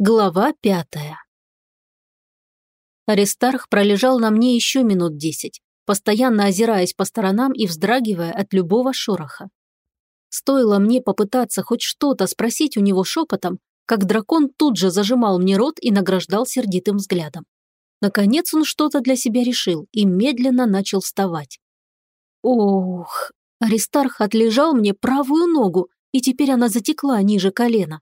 Глава пятая Аристарх пролежал на мне еще минут десять, постоянно озираясь по сторонам и вздрагивая от любого шороха. Стоило мне попытаться хоть что-то спросить у него шепотом, как дракон тут же зажимал мне рот и награждал сердитым взглядом. Наконец он что-то для себя решил и медленно начал вставать. Ох, Аристарх отлежал мне правую ногу, и теперь она затекла ниже колена.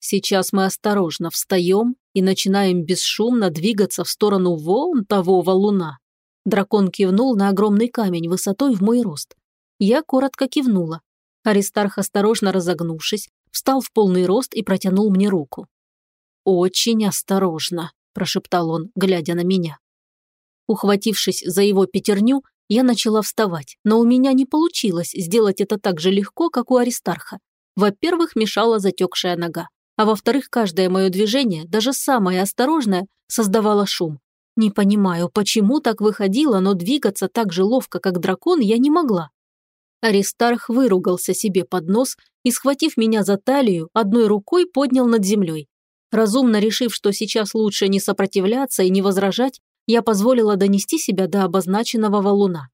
Сейчас мы осторожно встаем и начинаем бесшумно двигаться в сторону вон того валуна. Дракон кивнул на огромный камень высотой в мой рост. Я коротко кивнула. Аристарх, осторожно разогнувшись, встал в полный рост и протянул мне руку. «Очень осторожно», – прошептал он, глядя на меня. Ухватившись за его пятерню, я начала вставать, но у меня не получилось сделать это так же легко, как у Аристарха. Во-первых, мешала затекшая нога а во-вторых, каждое мое движение, даже самое осторожное, создавало шум. Не понимаю, почему так выходило, но двигаться так же ловко, как дракон, я не могла. Аристарх выругался себе под нос и, схватив меня за талию, одной рукой поднял над землей. Разумно решив, что сейчас лучше не сопротивляться и не возражать, я позволила донести себя до обозначенного валуна.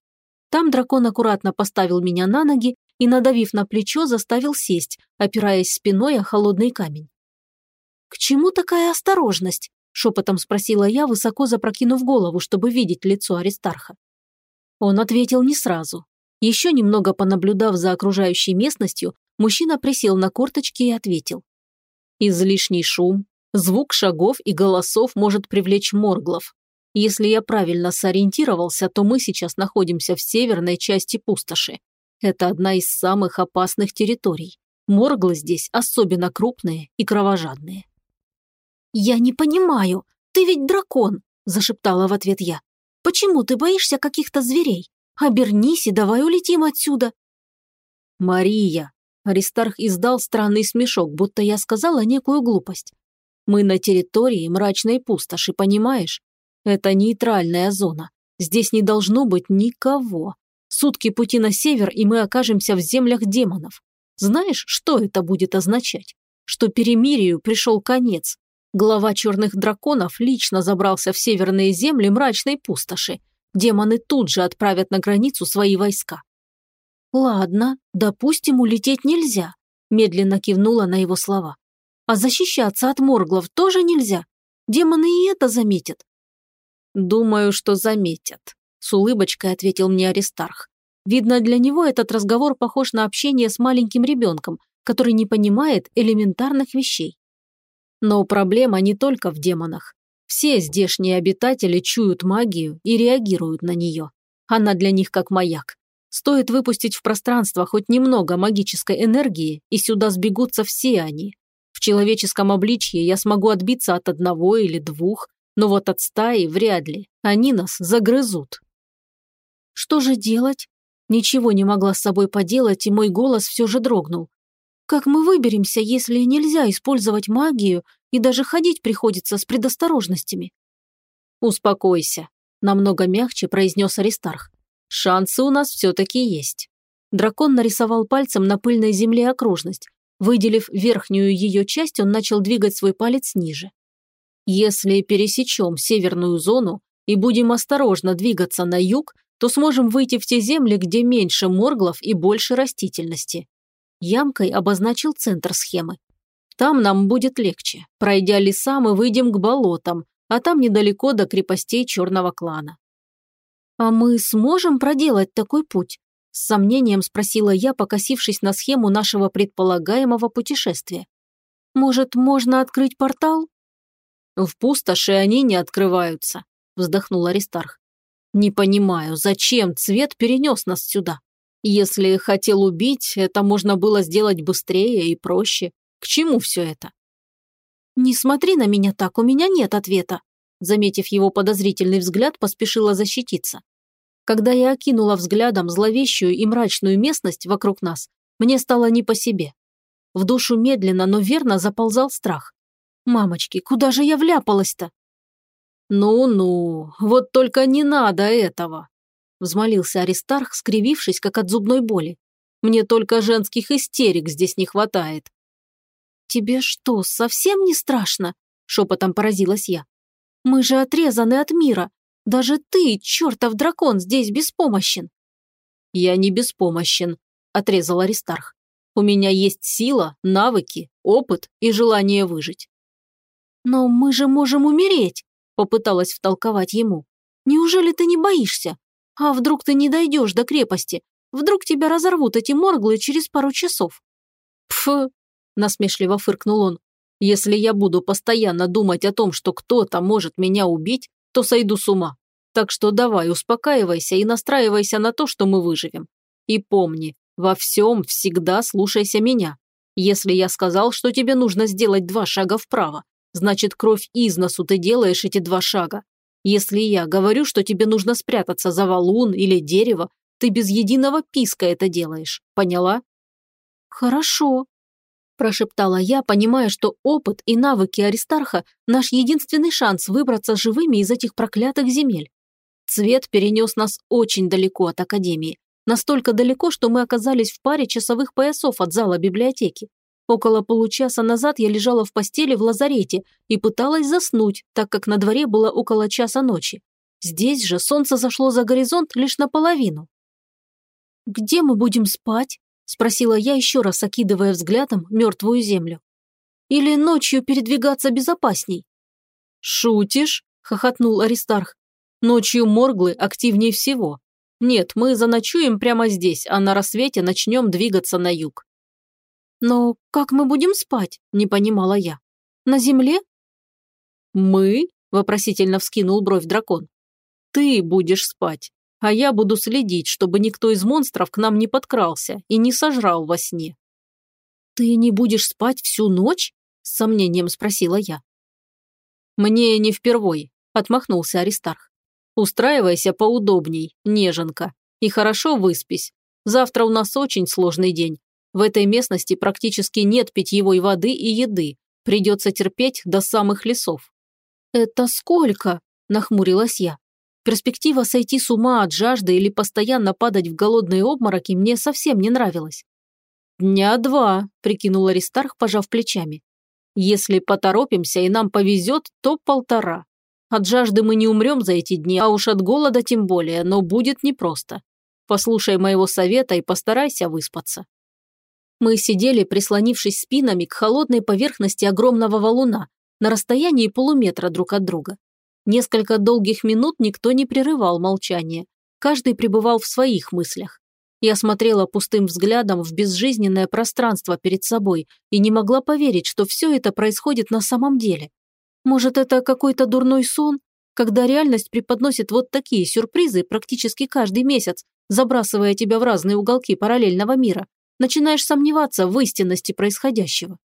Там дракон аккуратно поставил меня на ноги и, надавив на плечо, заставил сесть, опираясь спиной о холодный камень. «К чему такая осторожность?» – шепотом спросила я, высоко запрокинув голову, чтобы видеть лицо Аристарха. Он ответил не сразу. Еще немного понаблюдав за окружающей местностью, мужчина присел на корточки и ответил. «Излишний шум, звук шагов и голосов может привлечь морглов. Если я правильно сориентировался, то мы сейчас находимся в северной части пустоши. Это одна из самых опасных территорий. Морглы здесь особенно крупные и кровожадные. «Я не понимаю, ты ведь дракон!» – зашептала в ответ я. «Почему ты боишься каких-то зверей? Обернись и давай улетим отсюда!» «Мария!» – Аристарх издал странный смешок, будто я сказала некую глупость. «Мы на территории мрачной пустоши, понимаешь? Это нейтральная зона. Здесь не должно быть никого. Сутки пути на север, и мы окажемся в землях демонов. Знаешь, что это будет означать? Что перемирию пришел конец, Глава черных драконов лично забрался в северные земли мрачной пустоши. Демоны тут же отправят на границу свои войска. «Ладно, допустим, улететь нельзя», – медленно кивнула на его слова. «А защищаться от морглов тоже нельзя. Демоны и это заметят». «Думаю, что заметят», – с улыбочкой ответил мне Аристарх. Видно, для него этот разговор похож на общение с маленьким ребенком, который не понимает элементарных вещей. Но проблема не только в демонах. Все здешние обитатели чуют магию и реагируют на нее. Она для них как маяк. Стоит выпустить в пространство хоть немного магической энергии, и сюда сбегутся все они. В человеческом обличье я смогу отбиться от одного или двух, но вот от стаи вряд ли. Они нас загрызут. Что же делать? Ничего не могла с собой поделать, и мой голос все же дрогнул. Как мы выберемся, если нельзя использовать магию и даже ходить приходится с предосторожностями?» «Успокойся», – намного мягче произнес Аристарх. «Шансы у нас все-таки есть». Дракон нарисовал пальцем на пыльной земле окружность. Выделив верхнюю ее часть, он начал двигать свой палец ниже. «Если пересечем северную зону и будем осторожно двигаться на юг, то сможем выйти в те земли, где меньше морглов и больше растительности. Ямкой обозначил центр схемы. Там нам будет легче. Пройдя леса, мы выйдем к болотам, а там недалеко до крепостей черного клана. «А мы сможем проделать такой путь?» С сомнением спросила я, покосившись на схему нашего предполагаемого путешествия. «Может, можно открыть портал?» «В пустоши они не открываются», – вздохнул Аристарх. «Не понимаю, зачем цвет перенес нас сюда? Если хотел убить, это можно было сделать быстрее и проще. К чему все это? «Не смотри на меня так, у меня нет ответа», заметив его подозрительный взгляд, поспешила защититься. Когда я окинула взглядом зловещую и мрачную местность вокруг нас, мне стало не по себе. В душу медленно, но верно заползал страх. «Мамочки, куда же я вляпалась-то?» «Ну-ну, вот только не надо этого!» Взмолился Аристарх, скривившись, как от зубной боли. «Мне только женских истерик здесь не хватает». «Тебе что, совсем не страшно?» – шепотом поразилась я. «Мы же отрезаны от мира. Даже ты, чертов дракон, здесь беспомощен». «Я не беспомощен», – отрезал Аристарх. «У меня есть сила, навыки, опыт и желание выжить». «Но мы же можем умереть», – попыталась втолковать ему. «Неужели ты не боишься? А вдруг ты не дойдешь до крепости? Вдруг тебя разорвут эти морглы через пару часов?» «Пф!» – насмешливо фыркнул он. «Если я буду постоянно думать о том, что кто-то может меня убить, то сойду с ума. Так что давай, успокаивайся и настраивайся на то, что мы выживем. И помни, во всем всегда слушайся меня. Если я сказал, что тебе нужно сделать два шага вправо, значит, кровь из носу ты делаешь эти два шага. Если я говорю, что тебе нужно спрятаться за валун или дерево, ты без единого писка это делаешь. Поняла? Хорошо, прошептала я, понимая, что опыт и навыки Аристарха – наш единственный шанс выбраться живыми из этих проклятых земель. Цвет перенес нас очень далеко от Академии. Настолько далеко, что мы оказались в паре часовых поясов от зала библиотеки. Около получаса назад я лежала в постели в лазарете и пыталась заснуть, так как на дворе было около часа ночи. Здесь же солнце зашло за горизонт лишь наполовину. «Где мы будем спать?» – спросила я еще раз, окидывая взглядом мертвую землю. «Или ночью передвигаться безопасней?» «Шутишь?» – хохотнул Аристарх. «Ночью морглы активнее всего. Нет, мы заночуем прямо здесь, а на рассвете начнем двигаться на юг. «Но как мы будем спать?» – не понимала я. «На земле?» «Мы?» – вопросительно вскинул бровь дракон. «Ты будешь спать, а я буду следить, чтобы никто из монстров к нам не подкрался и не сожрал во сне». «Ты не будешь спать всю ночь?» – с сомнением спросила я. «Мне не впервой», – отмахнулся Аристарх. «Устраивайся поудобней, неженка, и хорошо выспись. Завтра у нас очень сложный день, в этой местности практически нет питьевой воды и еды. Придется терпеть до самых лесов. «Это сколько?» – нахмурилась я. Перспектива сойти с ума от жажды или постоянно падать в голодные обмороки мне совсем не нравилась. «Дня два», – прикинул Аристарх, пожав плечами. «Если поторопимся и нам повезет, то полтора. От жажды мы не умрем за эти дни, а уж от голода тем более, но будет непросто. Послушай моего совета и постарайся выспаться». Мы сидели, прислонившись спинами к холодной поверхности огромного валуна на расстоянии полуметра друг от друга. Несколько долгих минут никто не прерывал молчание. Каждый пребывал в своих мыслях. Я смотрела пустым взглядом в безжизненное пространство перед собой и не могла поверить, что все это происходит на самом деле. Может, это какой-то дурной сон, когда реальность преподносит вот такие сюрпризы практически каждый месяц, забрасывая тебя в разные уголки параллельного мира, начинаешь сомневаться в истинности происходящего.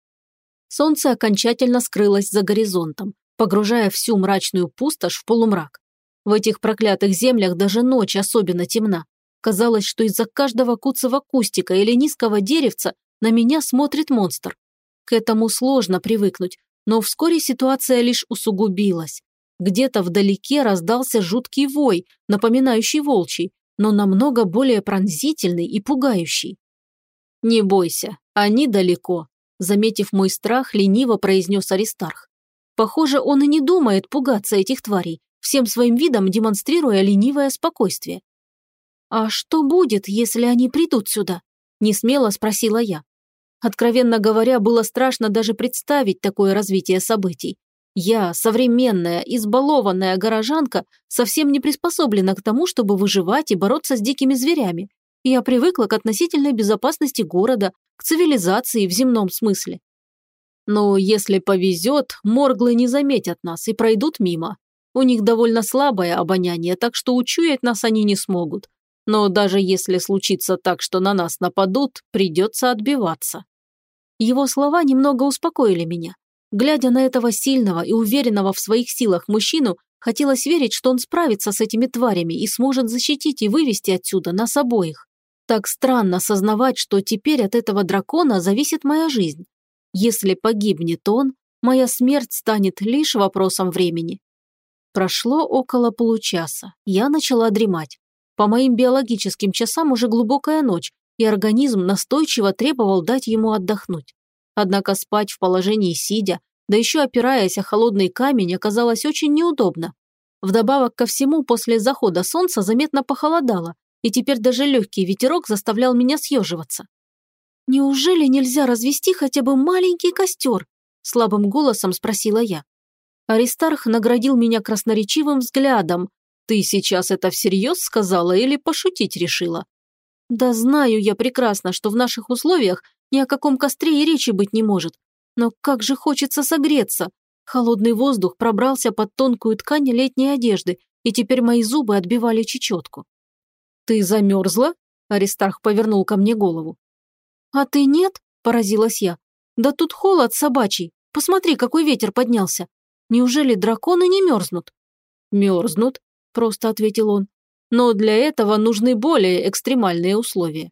Солнце окончательно скрылось за горизонтом, погружая всю мрачную пустошь в полумрак. В этих проклятых землях даже ночь особенно темна. Казалось, что из-за каждого куцого кустика или низкого деревца на меня смотрит монстр. К этому сложно привыкнуть, но вскоре ситуация лишь усугубилась. Где-то вдалеке раздался жуткий вой, напоминающий волчий, но намного более пронзительный и пугающий. «Не бойся, они далеко», – заметив мой страх, лениво произнес Аристарх. Похоже, он и не думает пугаться этих тварей, всем своим видом демонстрируя ленивое спокойствие. «А что будет, если они придут сюда?» – несмело спросила я. Откровенно говоря, было страшно даже представить такое развитие событий. Я, современная, избалованная горожанка, совсем не приспособлена к тому, чтобы выживать и бороться с дикими зверями, я привыкла к относительной безопасности города, к цивилизации в земном смысле. Но если повезет, морглы не заметят нас и пройдут мимо. У них довольно слабое обоняние, так что учуять нас они не смогут. Но даже если случится так, что на нас нападут, придется отбиваться. Его слова немного успокоили меня. Глядя на этого сильного и уверенного в своих силах мужчину, хотелось верить, что он справится с этими тварями и сможет защитить и вывести отсюда нас обоих. Так странно сознавать, что теперь от этого дракона зависит моя жизнь. Если погибнет он, моя смерть станет лишь вопросом времени. Прошло около получаса. Я начала дремать. По моим биологическим часам уже глубокая ночь, и организм настойчиво требовал дать ему отдохнуть. Однако спать в положении сидя, да еще опираясь о холодный камень, оказалось очень неудобно. Вдобавок ко всему, после захода солнца заметно похолодало, и теперь даже легкий ветерок заставлял меня съеживаться. «Неужели нельзя развести хотя бы маленький костер?» – слабым голосом спросила я. Аристарх наградил меня красноречивым взглядом. «Ты сейчас это всерьез сказала или пошутить решила?» «Да знаю я прекрасно, что в наших условиях ни о каком костре и речи быть не может. Но как же хочется согреться!» Холодный воздух пробрался под тонкую ткань летней одежды, и теперь мои зубы отбивали чечетку. «Ты замерзла?» – Аристарх повернул ко мне голову. «А ты нет?» – поразилась я. «Да тут холод собачий. Посмотри, какой ветер поднялся. Неужели драконы не мерзнут?» «Мерзнут», – просто ответил он. «Но для этого нужны более экстремальные условия.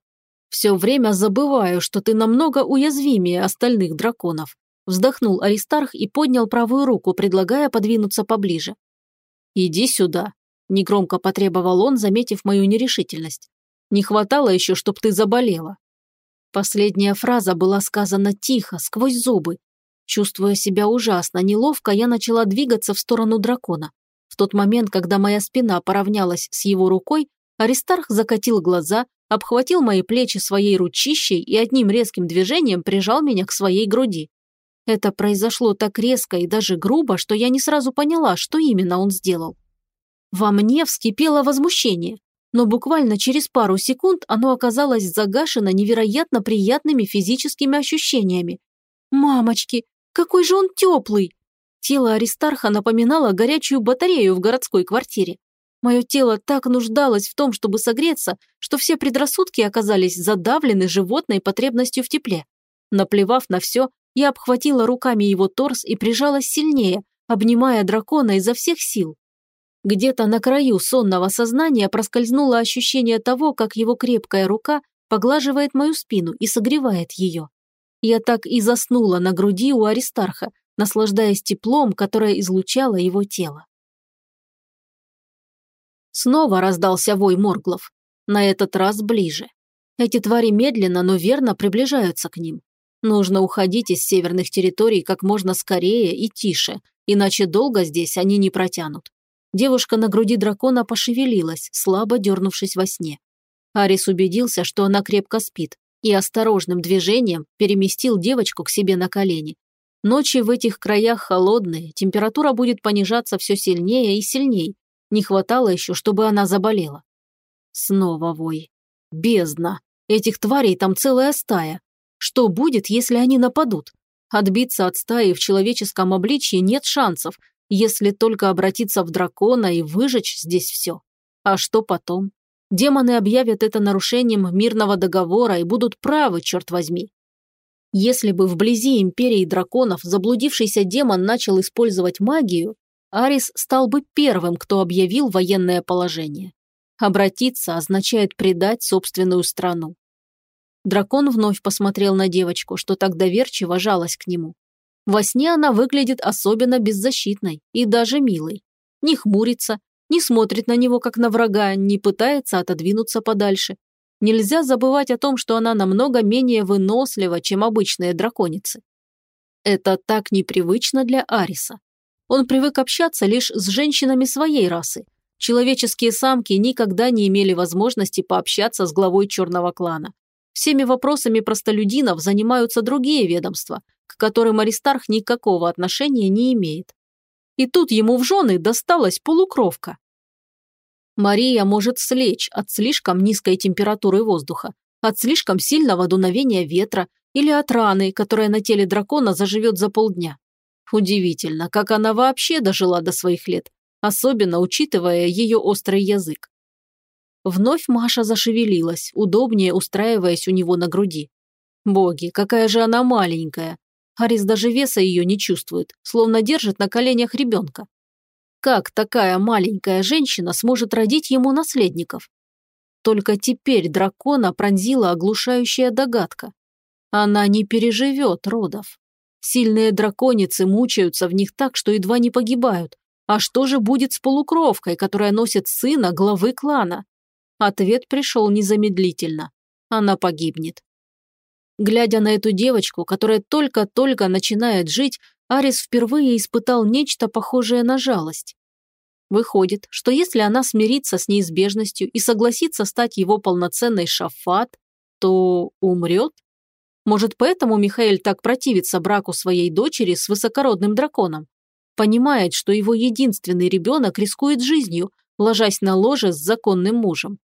Все время забываю, что ты намного уязвимее остальных драконов. Вздохнул Аристарх и поднял правую руку, предлагая подвинуться поближе. «Иди сюда», – негромко потребовал он, заметив мою нерешительность. «Не хватало еще, чтоб ты заболела». Последняя фраза была сказана тихо, сквозь зубы. Чувствуя себя ужасно, неловко, я начала двигаться в сторону дракона. В тот момент, когда моя спина поравнялась с его рукой, Аристарх закатил глаза, обхватил мои плечи своей ручищей и одним резким движением прижал меня к своей груди. Это произошло так резко и даже грубо, что я не сразу поняла, что именно он сделал. Во мне вскипело возмущение, но буквально через пару секунд оно оказалось загашено невероятно приятными физическими ощущениями. «Мамочки, какой же он теплый!» Тело Аристарха напоминало горячую батарею в городской квартире. Мое тело так нуждалось в том, чтобы согреться, что все предрассудки оказались задавлены животной потребностью в тепле. Наплевав на все, я обхватила руками его торс и прижалась сильнее, обнимая дракона изо всех сил. Где-то на краю сонного сознания проскользнуло ощущение того, как его крепкая рука поглаживает мою спину и согревает ее. Я так и заснула на груди у Аристарха, наслаждаясь теплом, которое излучало его тело. Снова раздался вой Морглов. На этот раз ближе. Эти твари медленно, но верно приближаются к ним. Нужно уходить из северных территорий как можно скорее и тише, иначе долго здесь они не протянут. Девушка на груди дракона пошевелилась, слабо дернувшись во сне. Арис убедился, что она крепко спит, и осторожным движением переместил девочку к себе на колени. Ночи в этих краях холодные, температура будет понижаться все сильнее и сильнее. Не хватало еще, чтобы она заболела. Снова вой. Бездна. Этих тварей там целая стая. Что будет, если они нападут? Отбиться от стаи в человеческом обличье нет шансов, если только обратиться в дракона и выжечь здесь все. А что потом? Демоны объявят это нарушением мирного договора и будут правы, черт возьми. Если бы вблизи империи драконов заблудившийся демон начал использовать магию, Арис стал бы первым, кто объявил военное положение. Обратиться означает предать собственную страну. Дракон вновь посмотрел на девочку, что так доверчиво жалась к нему. Во сне она выглядит особенно беззащитной и даже милой. Не хмурится, не смотрит на него как на врага, не пытается отодвинуться подальше. Нельзя забывать о том, что она намного менее вынослива, чем обычные драконицы. Это так непривычно для Ариса. Он привык общаться лишь с женщинами своей расы. Человеческие самки никогда не имели возможности пообщаться с главой черного клана. Всеми вопросами простолюдинов занимаются другие ведомства, к которым Аристарх никакого отношения не имеет. И тут ему в жены досталась полукровка. Мария может слечь от слишком низкой температуры воздуха, от слишком сильного дуновения ветра или от раны, которая на теле дракона заживет за полдня. Удивительно, как она вообще дожила до своих лет, особенно учитывая ее острый язык. Вновь Маша зашевелилась, удобнее устраиваясь у него на груди. Боги, какая же она маленькая. Арис даже веса ее не чувствует, словно держит на коленях ребенка. Как такая маленькая женщина сможет родить ему наследников? Только теперь дракона пронзила оглушающая догадка. Она не переживет родов. Сильные драконицы мучаются в них так, что едва не погибают. А что же будет с полукровкой, которая носит сына главы клана? Ответ пришел незамедлительно. Она погибнет. Глядя на эту девочку, которая только-только начинает жить, Арис впервые испытал нечто похожее на жалость. Выходит, что если она смирится с неизбежностью и согласится стать его полноценной шафат, то умрет? Может, поэтому Михаил так противится браку своей дочери с высокородным драконом? Понимает, что его единственный ребенок рискует жизнью, ложась на ложе с законным мужем.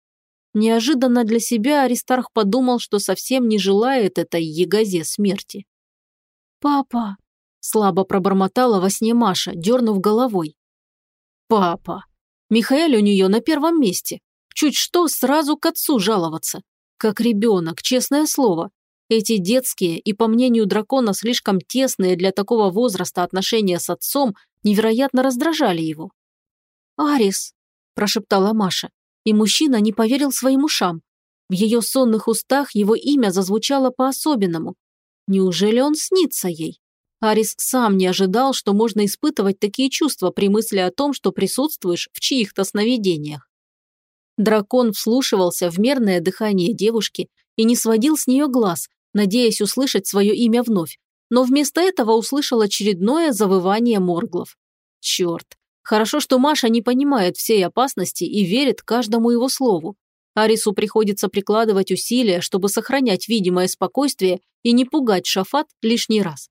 Неожиданно для себя Аристарх подумал, что совсем не желает этой ягозе смерти. «Папа!» – слабо пробормотала во сне Маша, дернув головой. «Папа!» Михаил у нее на первом месте. Чуть что, сразу к отцу жаловаться. Как ребенок, честное слово. Эти детские и, по мнению дракона, слишком тесные для такого возраста отношения с отцом невероятно раздражали его. «Арис!» – прошептала Маша и мужчина не поверил своим ушам. В ее сонных устах его имя зазвучало по-особенному. Неужели он снится ей? Арис сам не ожидал, что можно испытывать такие чувства при мысли о том, что присутствуешь в чьих-то сновидениях. Дракон вслушивался в мерное дыхание девушки и не сводил с нее глаз, надеясь услышать свое имя вновь, но вместо этого услышал очередное завывание морглов. Черт, Хорошо, что Маша не понимает всей опасности и верит каждому его слову. Арису приходится прикладывать усилия, чтобы сохранять видимое спокойствие и не пугать Шафат лишний раз.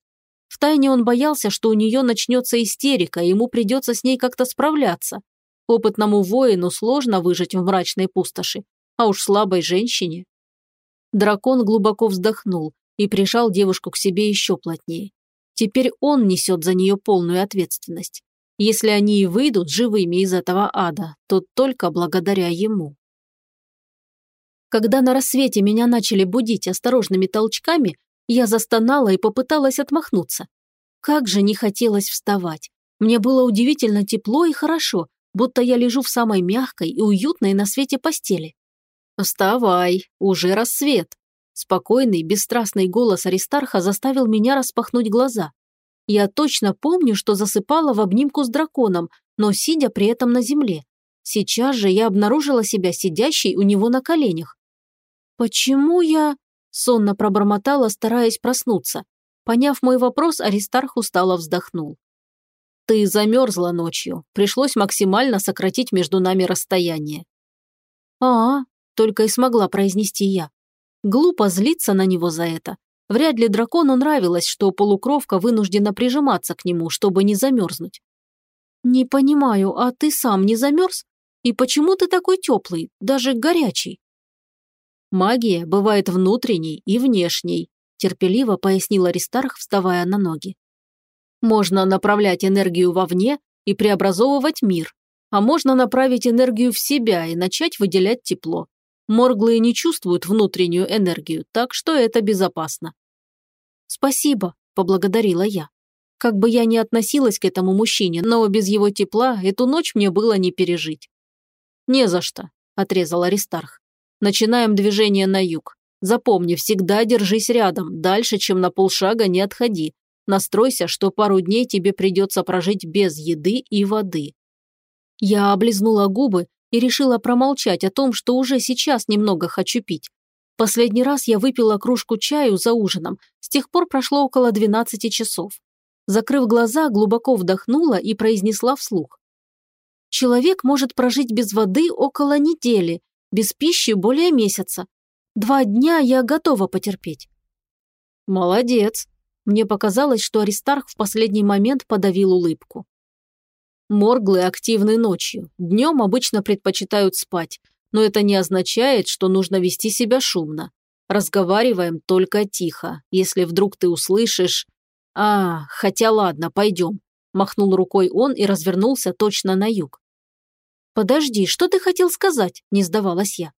Втайне он боялся, что у нее начнется истерика, и ему придется с ней как-то справляться. Опытному воину сложно выжить в мрачной пустоши, а уж слабой женщине. Дракон глубоко вздохнул и прижал девушку к себе еще плотнее. Теперь он несет за нее полную ответственность. Если они и выйдут живыми из этого ада, то только благодаря ему. Когда на рассвете меня начали будить осторожными толчками, я застонала и попыталась отмахнуться. Как же не хотелось вставать. Мне было удивительно тепло и хорошо, будто я лежу в самой мягкой и уютной на свете постели. «Вставай, уже рассвет!» Спокойный, бесстрастный голос Аристарха заставил меня распахнуть глаза. Я точно помню, что засыпала в обнимку с драконом, но сидя при этом на земле. Сейчас же я обнаружила себя сидящей у него на коленях. «Почему я...» – сонно пробормотала, стараясь проснуться. Поняв мой вопрос, Аристарх устало вздохнул. «Ты замерзла ночью. Пришлось максимально сократить между нами расстояние». «А, -а только и смогла произнести я. Глупо злиться на него за это. Вряд ли дракону нравилось, что полукровка вынуждена прижиматься к нему, чтобы не замерзнуть. «Не понимаю, а ты сам не замерз? И почему ты такой теплый, даже горячий?» «Магия бывает внутренней и внешней», терпеливо пояснил Аристарх, вставая на ноги. «Можно направлять энергию вовне и преобразовывать мир, а можно направить энергию в себя и начать выделять тепло. Морглые не чувствуют внутреннюю энергию, так что это безопасно. «Спасибо», – поблагодарила я. Как бы я ни относилась к этому мужчине, но без его тепла эту ночь мне было не пережить. «Не за что», – отрезал Аристарх. «Начинаем движение на юг. Запомни, всегда держись рядом, дальше, чем на полшага не отходи. Настройся, что пару дней тебе придется прожить без еды и воды». Я облизнула губы и решила промолчать о том, что уже сейчас немного хочу пить. Последний раз я выпила кружку чаю за ужином, с тех пор прошло около 12 часов. Закрыв глаза, глубоко вдохнула и произнесла вслух. Человек может прожить без воды около недели, без пищи более месяца. Два дня я готова потерпеть. Молодец. Мне показалось, что Аристарх в последний момент подавил улыбку. Морглы активны ночью, днем обычно предпочитают спать, но это не означает, что нужно вести себя шумно. Разговариваем только тихо. Если вдруг ты услышишь... А, хотя ладно, пойдем. Махнул рукой он и развернулся точно на юг. «Подожди, что ты хотел сказать?» – не сдавалась я.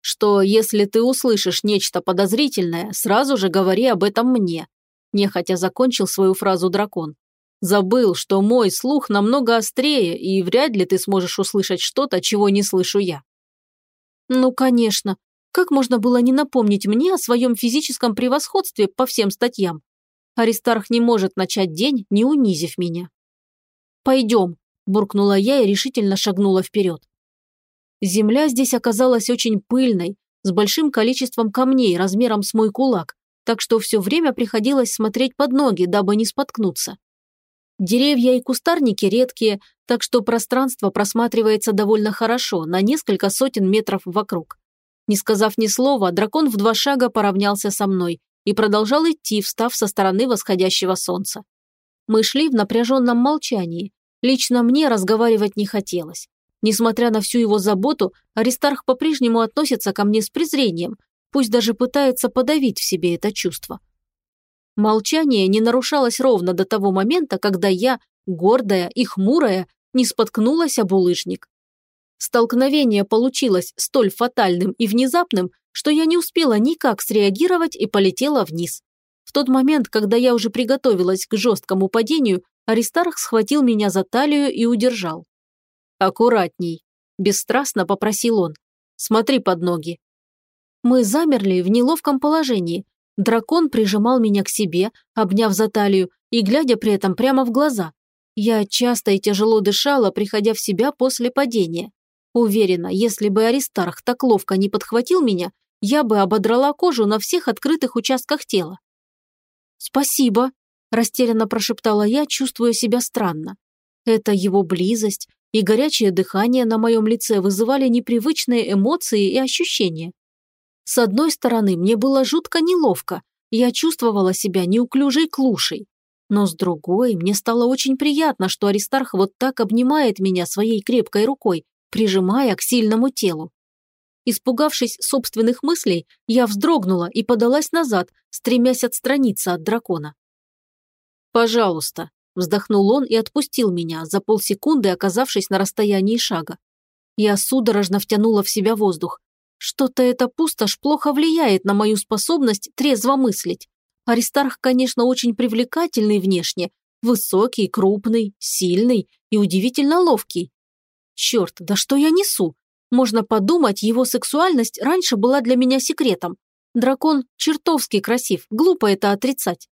«Что если ты услышишь нечто подозрительное, сразу же говори об этом мне», – нехотя закончил свою фразу дракон. Забыл, что мой слух намного острее, и вряд ли ты сможешь услышать что-то, чего не слышу я. Ну, конечно. Как можно было не напомнить мне о своем физическом превосходстве по всем статьям? Аристарх не может начать день, не унизив меня. «Пойдем», – буркнула я и решительно шагнула вперед. Земля здесь оказалась очень пыльной, с большим количеством камней размером с мой кулак, так что все время приходилось смотреть под ноги, дабы не споткнуться. Деревья и кустарники редкие, так что пространство просматривается довольно хорошо, на несколько сотен метров вокруг. Не сказав ни слова, дракон в два шага поравнялся со мной и продолжал идти, встав со стороны восходящего солнца. Мы шли в напряженном молчании. Лично мне разговаривать не хотелось. Несмотря на всю его заботу, Аристарх по-прежнему относится ко мне с презрением, пусть даже пытается подавить в себе это чувство. Молчание не нарушалось ровно до того момента, когда я, гордая и хмурая, не споткнулась об улыжник. Столкновение получилось столь фатальным и внезапным, что я не успела никак среагировать и полетела вниз. В тот момент, когда я уже приготовилась к жесткому падению, Аристарх схватил меня за талию и удержал. «Аккуратней», – бесстрастно попросил он. «Смотри под ноги». Мы замерли в неловком положении. Дракон прижимал меня к себе, обняв за талию и глядя при этом прямо в глаза. Я часто и тяжело дышала, приходя в себя после падения. Уверена, если бы Аристарх так ловко не подхватил меня, я бы ободрала кожу на всех открытых участках тела. «Спасибо», – растерянно прошептала я, чувствуя себя странно. Это его близость, и горячее дыхание на моем лице вызывали непривычные эмоции и ощущения. С одной стороны, мне было жутко неловко, я чувствовала себя неуклюжей клушей. Но с другой, мне стало очень приятно, что Аристарх вот так обнимает меня своей крепкой рукой, прижимая к сильному телу. Испугавшись собственных мыслей, я вздрогнула и подалась назад, стремясь отстраниться от дракона. «Пожалуйста», Вздохнул он и отпустил меня, за полсекунды оказавшись на расстоянии шага. Я судорожно втянула в себя воздух. Что-то эта пустошь плохо влияет на мою способность трезво мыслить. Аристарх, конечно, очень привлекательный внешне. Высокий, крупный, сильный и удивительно ловкий. Черт, да что я несу? Можно подумать, его сексуальность раньше была для меня секретом. Дракон чертовски красив, глупо это отрицать.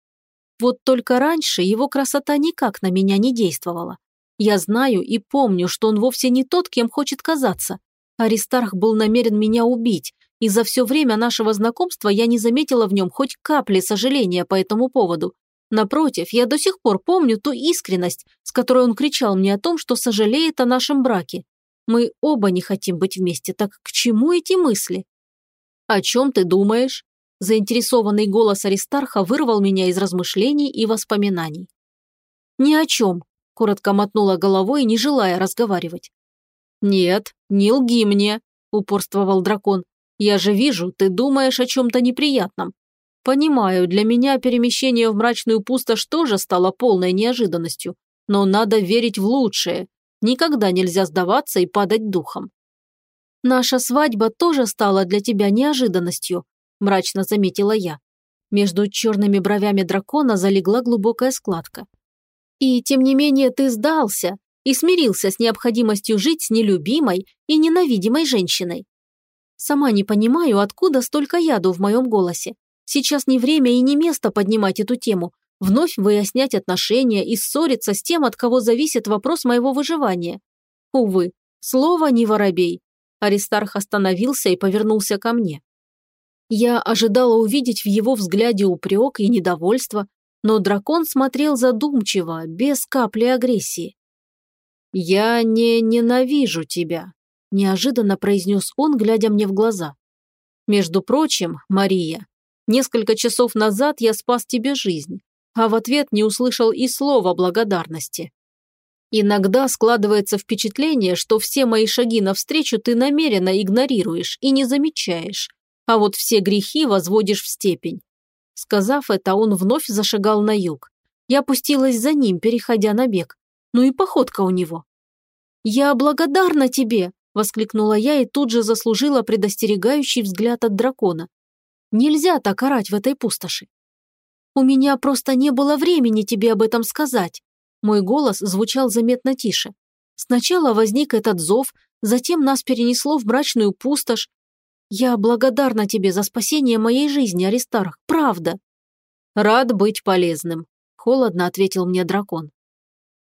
Вот только раньше его красота никак на меня не действовала. Я знаю и помню, что он вовсе не тот, кем хочет казаться. Аристарх был намерен меня убить, и за все время нашего знакомства я не заметила в нем хоть капли сожаления по этому поводу. Напротив, я до сих пор помню ту искренность, с которой он кричал мне о том, что сожалеет о нашем браке. Мы оба не хотим быть вместе, так к чему эти мысли? «О чем ты думаешь?» Заинтересованный голос Аристарха вырвал меня из размышлений и воспоминаний. «Ни о чем», – коротко мотнула головой, не желая разговаривать. «Нет, не лги мне», – упорствовал дракон. «Я же вижу, ты думаешь о чем-то неприятном. Понимаю, для меня перемещение в мрачную пустошь тоже стало полной неожиданностью, но надо верить в лучшее. Никогда нельзя сдаваться и падать духом. Наша свадьба тоже стала для тебя неожиданностью, – мрачно заметила я. Между черными бровями дракона залегла глубокая складка. «И тем не менее ты сдался и смирился с необходимостью жить с нелюбимой и ненавидимой женщиной. Сама не понимаю, откуда столько яду в моем голосе. Сейчас не время и не место поднимать эту тему, вновь выяснять отношения и ссориться с тем, от кого зависит вопрос моего выживания. Увы, слово не воробей. Аристарх остановился и повернулся ко мне. Я ожидала увидеть в его взгляде упрек и недовольство, но дракон смотрел задумчиво, без капли агрессии. «Я не ненавижу тебя», – неожиданно произнес он, глядя мне в глаза. «Между прочим, Мария, несколько часов назад я спас тебе жизнь, а в ответ не услышал и слова благодарности. Иногда складывается впечатление, что все мои шаги навстречу ты намеренно игнорируешь и не замечаешь, а вот все грехи возводишь в степень». Сказав это, он вновь зашагал на юг. Я опустилась за ним, переходя на бег. Ну и походка у него. «Я благодарна тебе!» – воскликнула я и тут же заслужила предостерегающий взгляд от дракона. «Нельзя так орать в этой пустоши!» «У меня просто не было времени тебе об этом сказать!» Мой голос звучал заметно тише. Сначала возник этот зов, затем нас перенесло в брачную пустошь, «Я благодарна тебе за спасение моей жизни, Аристарх, правда». «Рад быть полезным», – холодно ответил мне дракон.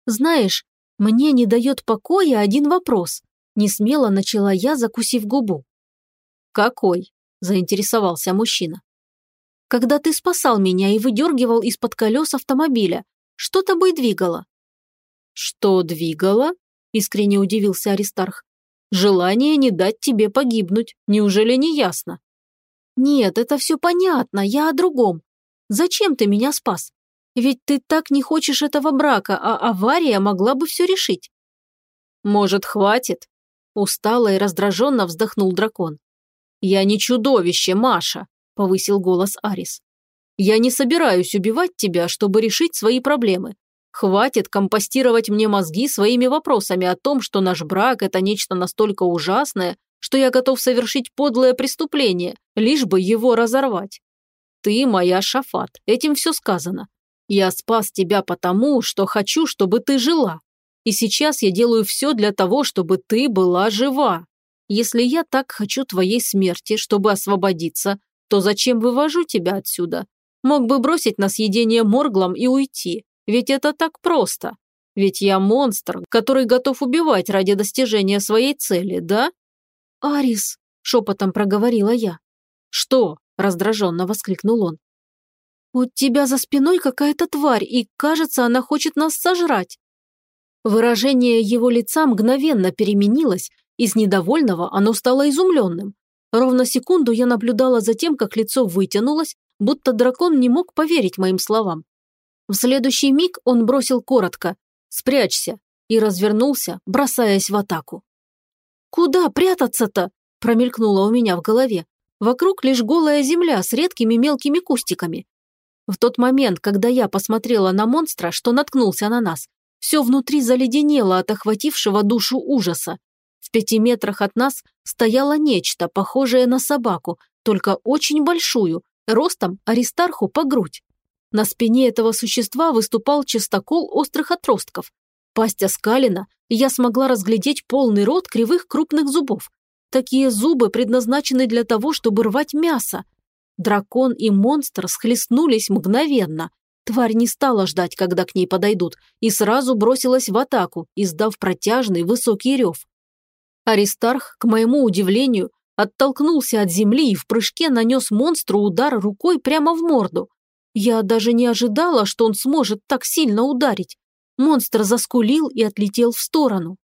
«Знаешь, мне не дает покоя один вопрос», – несмело начала я, закусив губу. «Какой?» – заинтересовался мужчина. Когда ты спасал меня и выдергивал из-под колес автомобиля, что тобой двигало?» «Что двигало?» – искренне удивился Аристарх. «Желание не дать тебе погибнуть. Неужели не ясно?» «Нет, это все понятно, я о другом. Зачем ты меня спас? Ведь ты так не хочешь этого брака, а авария могла бы все решить». «Может, хватит?» – устало и раздраженно вздохнул дракон. «Я не чудовище, Маша», – повысил голос Арис. «Я не собираюсь убивать тебя, чтобы решить свои проблемы. Хватит компостировать мне мозги своими вопросами о том, что наш брак – это нечто настолько ужасное, что я готов совершить подлое преступление, лишь бы его разорвать. Ты моя Шафат, этим все сказано. Я спас тебя потому, что хочу, чтобы ты жила. И сейчас я делаю все для того, чтобы ты была жива. Если я так хочу твоей смерти, чтобы освободиться, то зачем вывожу тебя отсюда? Мог бы бросить на съедение морглом и уйти. Ведь это так просто. Ведь я монстр, который готов убивать ради достижения своей цели, да? «Арис!» – шепотом проговорила я. «Что?» – раздраженно воскликнул он. «У тебя за спиной какая-то тварь, и, кажется, она хочет нас сожрать». Выражение его лица мгновенно переменилось, из недовольного оно стало изумленным. Ровно секунду я наблюдала за тем, как лицо вытянулось, будто дракон не мог поверить моим словам. В следующий миг он бросил коротко «Спрячься!» и развернулся, бросаясь в атаку. «Куда прятаться-то?» – промелькнуло у меня в голове. Вокруг лишь голая земля с редкими мелкими кустиками. В тот момент, когда я посмотрела на монстра, что наткнулся на нас, все внутри заледенело от охватившего душу ужаса. В пяти метрах от нас стояло нечто, похожее на собаку, только очень большую, ростом Аристарху по грудь. На спине этого существа выступал частокол острых отростков, Пасть оскалена, и я смогла разглядеть полный рот кривых крупных зубов. Такие зубы предназначены для того, чтобы рвать мясо. Дракон и монстр схлестнулись мгновенно. Тварь не стала ждать, когда к ней подойдут, и сразу бросилась в атаку, издав протяжный высокий рев. Аристарх, к моему удивлению, оттолкнулся от земли и в прыжке нанес монстру удар рукой прямо в морду. Я даже не ожидала, что он сможет так сильно ударить. Монстр заскулил и отлетел в сторону.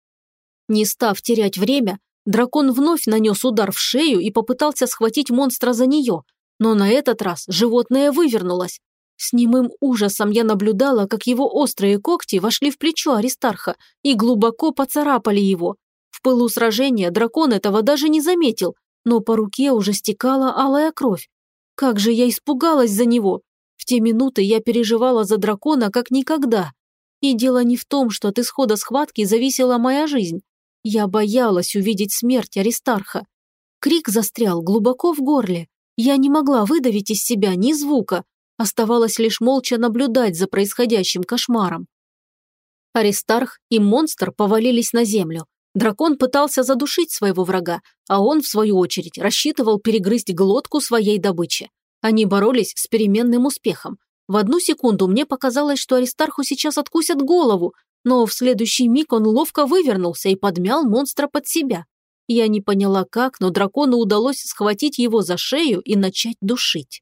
Не став терять время, дракон вновь нанес удар в шею и попытался схватить монстра за нее, но на этот раз животное вывернулось. С немым ужасом я наблюдала, как его острые когти вошли в плечо Аристарха и глубоко поцарапали его. В пылу сражения дракон этого даже не заметил, но по руке уже стекала алая кровь. Как же я испугалась за него! В те минуты я переживала за дракона как никогда. И дело не в том, что от исхода схватки зависела моя жизнь. Я боялась увидеть смерть Аристарха. Крик застрял глубоко в горле. Я не могла выдавить из себя ни звука. Оставалось лишь молча наблюдать за происходящим кошмаром. Аристарх и монстр повалились на землю. Дракон пытался задушить своего врага, а он, в свою очередь, рассчитывал перегрызть глотку своей добычи. Они боролись с переменным успехом. В одну секунду мне показалось, что Аристарху сейчас откусят голову, но в следующий миг он ловко вывернулся и подмял монстра под себя. Я не поняла как, но дракону удалось схватить его за шею и начать душить.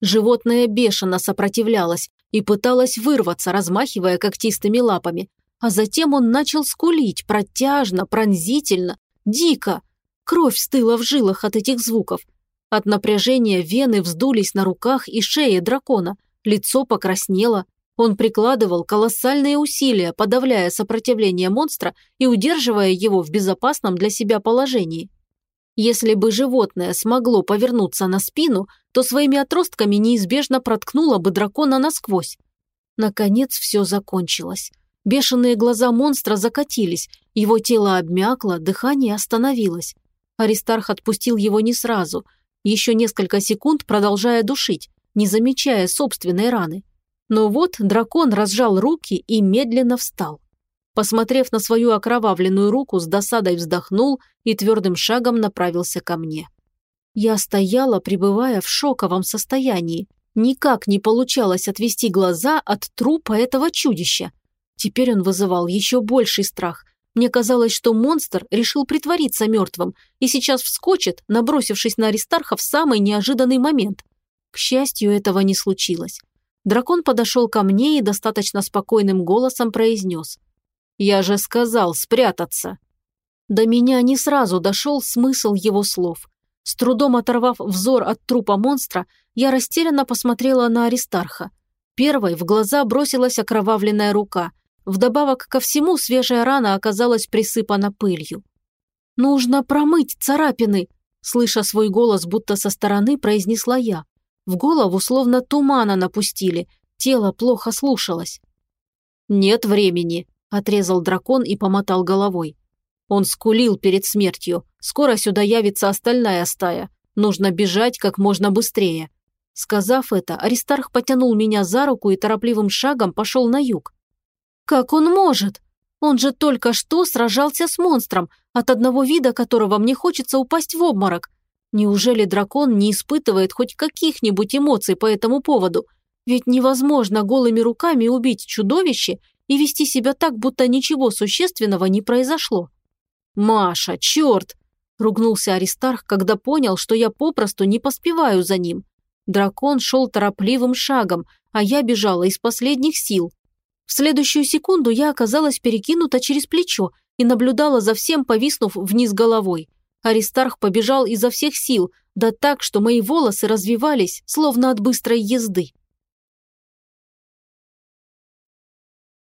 Животное бешено сопротивлялось и пыталось вырваться, размахивая когтистыми лапами. А затем он начал скулить протяжно, пронзительно, дико. Кровь стыла в жилах от этих звуков. От напряжения вены вздулись на руках и шее дракона, лицо покраснело. Он прикладывал колоссальные усилия, подавляя сопротивление монстра и удерживая его в безопасном для себя положении. Если бы животное смогло повернуться на спину, то своими отростками неизбежно проткнуло бы дракона насквозь. Наконец все закончилось. Бешеные глаза монстра закатились, его тело обмякло, дыхание остановилось. Аристарх отпустил его не сразу, еще несколько секунд продолжая душить, не замечая собственной раны. Но вот дракон разжал руки и медленно встал. Посмотрев на свою окровавленную руку, с досадой вздохнул и твердым шагом направился ко мне. Я стояла, пребывая в шоковом состоянии. Никак не получалось отвести глаза от трупа этого чудища. Теперь он вызывал еще больший страх, мне казалось, что монстр решил притвориться мертвым и сейчас вскочит, набросившись на Аристарха в самый неожиданный момент. К счастью, этого не случилось. Дракон подошел ко мне и достаточно спокойным голосом произнес. «Я же сказал спрятаться». До меня не сразу дошел смысл его слов. С трудом оторвав взор от трупа монстра, я растерянно посмотрела на Аристарха. Первой в глаза бросилась окровавленная рука. Вдобавок ко всему свежая рана оказалась присыпана пылью. «Нужно промыть царапины», слыша свой голос будто со стороны, произнесла я. В голову словно тумана напустили, тело плохо слушалось. «Нет времени», – отрезал дракон и помотал головой. Он скулил перед смертью. Скоро сюда явится остальная стая. Нужно бежать как можно быстрее. Сказав это, Аристарх потянул меня за руку и торопливым шагом пошел на юг. «Как он может? Он же только что сражался с монстром, от одного вида которого мне хочется упасть в обморок. Неужели дракон не испытывает хоть каких-нибудь эмоций по этому поводу? Ведь невозможно голыми руками убить чудовище и вести себя так, будто ничего существенного не произошло. «Маша, черт!» – ругнулся Аристарх, когда понял, что я попросту не поспеваю за ним. Дракон шел торопливым шагом, а я бежала из последних сил. В следующую секунду я оказалась перекинута через плечо и наблюдала за всем, повиснув вниз головой. Аристарх побежал изо всех сил, да так, что мои волосы развивались, словно от быстрой езды.